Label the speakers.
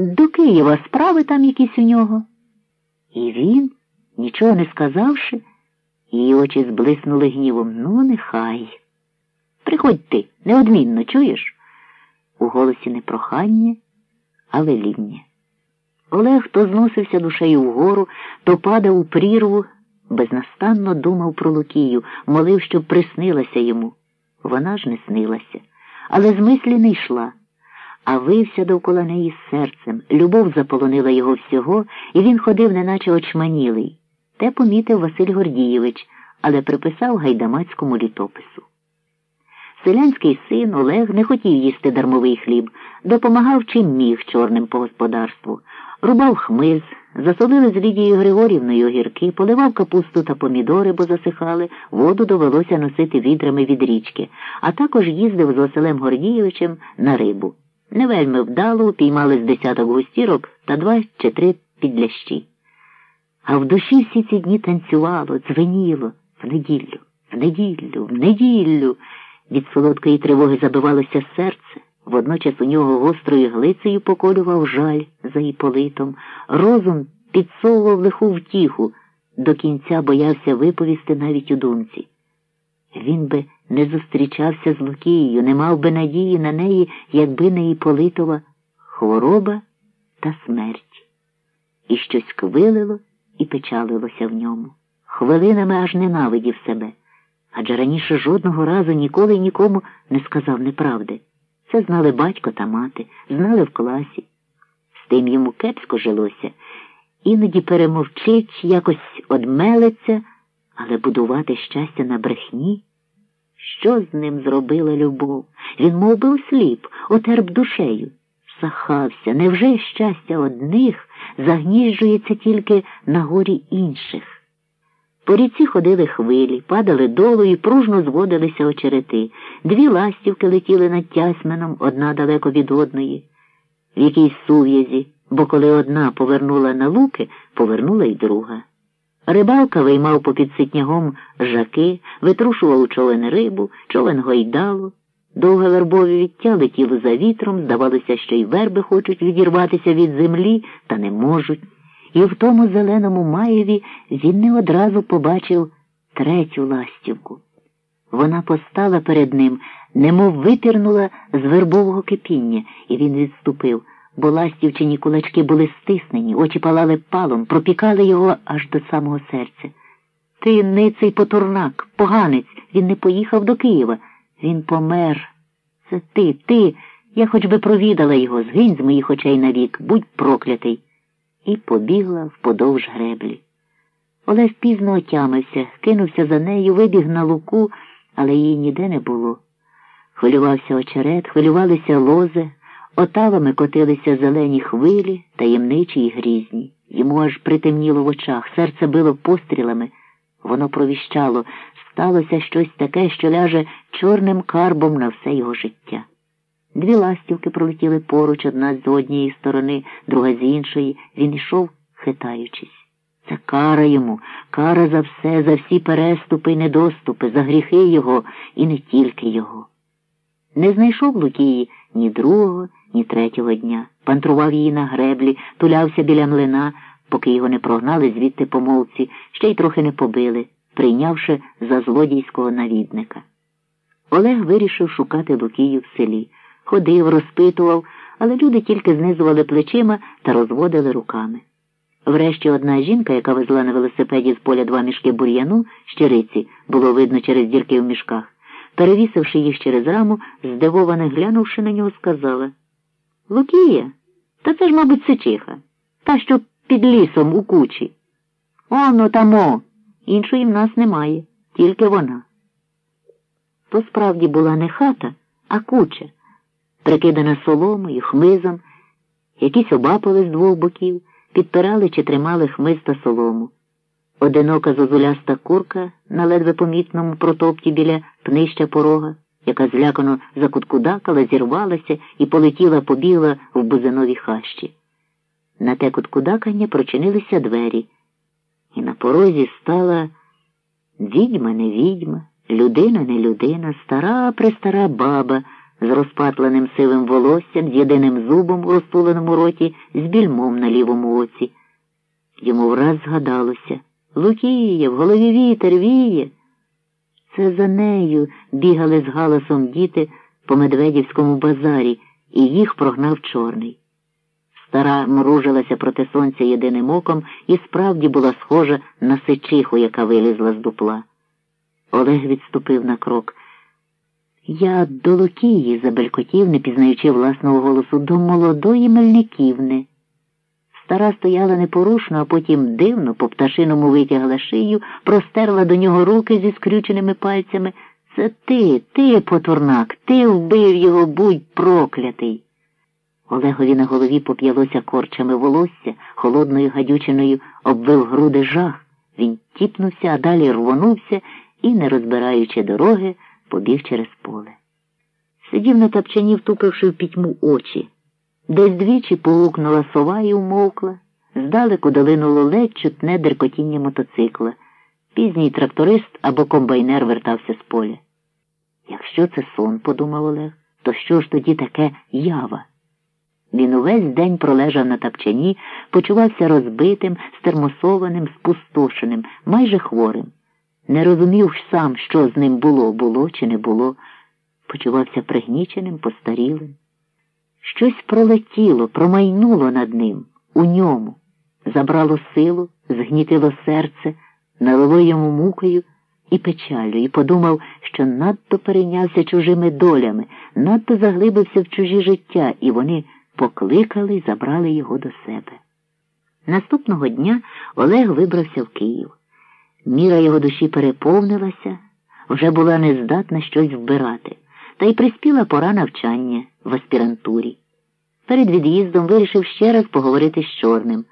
Speaker 1: До Києва справи там якісь у нього. І він, нічого не сказавши, її очі зблиснули гнівом. Ну, нехай. Приходь ти, неодмінно, чуєш? У голосі не прохання, а веління. Олег то зносився душею вгору, то падав у прірву, безнастанно думав про Лукію, молив, щоб приснилася йому. Вона ж не снилася, але з мислі не йшла, а вився довкола неї серцем. Любов заполонила його всього, і він ходив, неначе очманілий. Те помітив Василь Гордієвич, але приписав гайдамацькому літопису. Селянський син Олег не хотів їсти дармовий хліб, допомагав чим міг чорним по господарству, рубав хмиз, засолили з Лідією Григорівною огірки, поливав капусту та помідори, бо засихали, воду довелося носити відрами від річки, а також їздив з Василем Гордійовичем на рибу. Не вельми вдало упіймали з десяток густірок та два чи три підлящі. А в душі всі ці дні танцювало, дзвеніло в неділю, в неділю, в неділю. Від солодкої тривоги забивалося серце, водночас у нього гострою глицею поколював жаль за Іполитом, розум підсовував лиху втіху, до кінця боявся виповісти навіть у думці. Він би не зустрічався з Лукією, не мав би надії на неї, якби не Іполитова хвороба та смерть. І щось квилило і печалилося в ньому. Хвилинами аж ненавидів себе адже раніше жодного разу ніколи нікому не сказав неправди. Це знали батько та мати, знали в класі. З тим йому кепсько жилося, іноді перемовчить, якось одмелиться, але будувати щастя на брехні. Що з ним зробила любов? Він мов би осліп, отерп душею. Сахався, невже щастя одних загніжується тільки на горі інших? По ріці ходили хвилі, падали долу і пружно зводилися очерети. Дві ластівки летіли над тясменом, одна далеко від одної, в якійсь сув'язі, бо коли одна повернула на луки, повернула й друга. Рибалка виймав попід ситнягом жаки, витрушував у човен рибу, човен гойдало. Довге вербові відтя летіло за вітром, здавалося, що й верби хочуть відірватися від землі, та не можуть і в тому зеленому маєві він не одразу побачив третю ластівку. Вона постала перед ним, немов випірнула з вербового кипіння, і він відступив, бо ластівчині кулачки були стиснені, очі палали палом, пропікали його аж до самого серця. Ти ниций потурнак, поганець, він не поїхав до Києва, він помер. Це ти, ти. Я хоч би провідала його, згинь з моїх очей навік, будь проклятий і побігла вподовж греблі. Олег пізно отямився, кинувся за нею, вибіг на луку, але її ніде не було. Хвилювався очерет, хвилювалися лози, отавами котилися зелені хвилі, таємничі й грізні. Йому аж притемніло в очах, серце било пострілами. Воно провіщало, сталося щось таке, що ляже чорним карбом на все його життя. Дві ластівки пролетіли поруч одна з однієї сторони, друга з іншої. Він йшов, хитаючись. Це кара йому, кара за все, за всі переступи й недоступи, за гріхи його і не тільки його. Не знайшов Лукії ні другого, ні третього дня. Пантрував її на греблі, тулявся біля млина, поки його не прогнали звідти помовці, ще й трохи не побили, прийнявши за злодійського навідника. Олег вирішив шукати Лукію в селі ходив, розпитував, але люди тільки знизували плечима та розводили руками. Врешті одна жінка, яка везла на велосипеді з поля два мішки бур'яну, щириці, було видно через дірки в мішках, перевісивши їх через раму, здивовано глянувши на нього, сказала Лукія, та це ж, мабуть, сичиха, та що під лісом у кучі. Оно тамо. Іншої в нас немає, тільки вона. То справді була не хата, а куча прикидана соломою, хмизом, якісь обапали з двох боків, підпирали чи тримали хмиз та солому. Одинока зозуляста курка на ледве помітному протопті біля пнища порога, яка злякано закуткудакала, зірвалася і полетіла побігла в бузинові хащі. На те куткудакання прочинилися двері, і на порозі стала відьма не відьма, людина не людина, стара престара баба з розпатленим сивим волоссям, з єдиним зубом у розтуленому роті, з більмом на лівому оці. Йому враз згадалося Лукіє, в голові вітер віє. Це за нею бігали з галасом діти по Медведівському базарі, і їх прогнав чорний. Стара мружилася проти сонця єдиним оком і справді була схожа на сичиху, яка вилізла з дупла. Олег відступив на крок. Я до Лукії забелькотів, не пізнаючи власного голосу, до молодої Мельниківни. Стара стояла непорушно, а потім дивно, по пташиному витягла шию, простерла до нього руки зі скрюченими пальцями. Це ти, ти, потурнак, ти вбив його, будь проклятий. Олегові на голові поп'ялося корчами волосся, холодною гадючиною обвив груди жах. Він тіпнувся, а далі рвонувся і, не розбираючи дороги, побіг через поле. Сидів на тапчані, втупивши в пітьму очі. Десь двічі погукнула сова і умовкла, здалеку долинуло ледь чутне деркотіння мотоцикла. Пізній тракторист або комбайнер вертався з поля. Якщо це сон, подумав Олег, то що ж тоді таке ява? Він увесь день пролежав на тапчані, почувався розбитим, стермосованим, спустошеним, майже хворим. Не розумів сам, що з ним було, було чи не було, почувався пригніченим, постарілим. Щось пролетіло, промайнуло над ним, у ньому, забрало силу, згнітило серце, налило йому мукою і печалю, і подумав, що надто перейнявся чужими долями, надто заглибився в чужі життя, і вони покликали й забрали його до себе. Наступного дня Олег вибрався в Київ. Міра його душі переповнилася, вже була нездатна щось вбирати, та й приспіла пора навчання в аспірантурі. Перед від'їздом вирішив ще раз поговорити з Чорним.